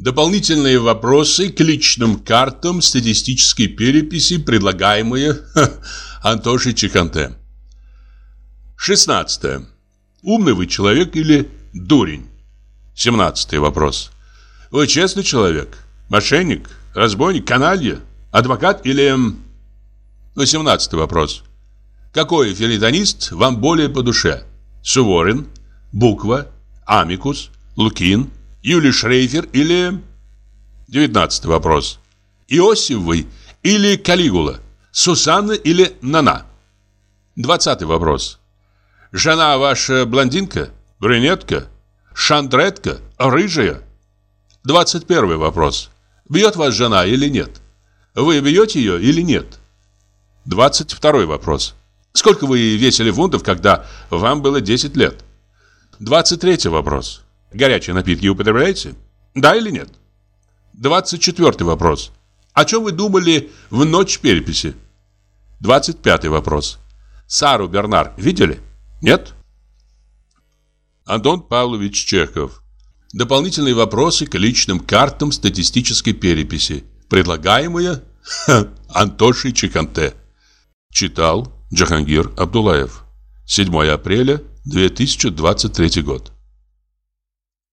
Дополнительные вопросы к личным картам статистической переписи, предлагаемые ха, Антошей Чеканте. 16. Умный вы человек или дурень? 17 вопрос. Вы честный человек? Мошенник? Разбойник? Каналья? Адвокат или... 18 вопрос. Какой филитонист вам более по душе? Суворин? Буква? Амикус? Лукин? Юлий Шрейфер или... 19 вопрос. Иосиф вы или Калигула? Сусанна или Нана? 20 вопрос. Жена ваша блондинка? Брюнетка? Шандретка? Рыжая? 21 вопрос. Бьет вас жена или нет? Вы бьете ее или нет? 22 вопрос. Сколько вы весили фунтов, когда вам было 10 лет? 23 вопрос. Горячие напитки употребляете? Да или нет? 24 вопрос. О чем вы думали в ночь переписи? 25 вопрос. Сару Бернар видели? Нет? Антон Павлович Чехов. Дополнительные вопросы к личным картам статистической переписи, предлагаемые Антошей Чеканте. Читал Джахангир Абдулаев. 7 апреля 2023 год.